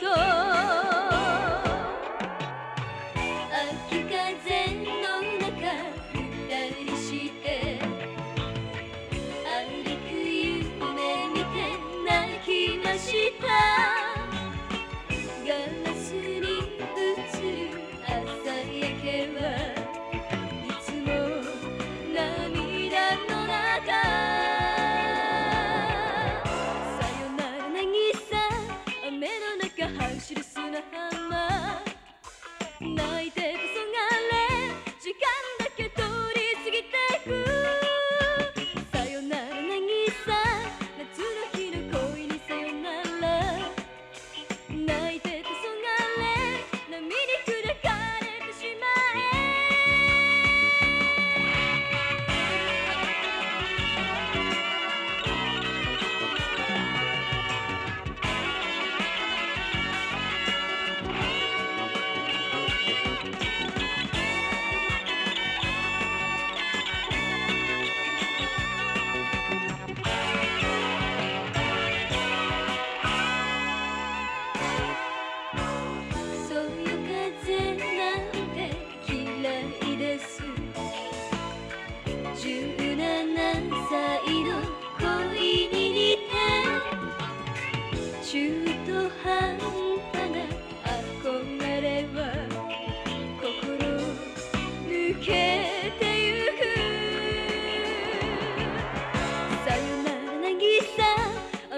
Go. Nama Nama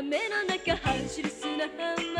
目の中走る砂浜。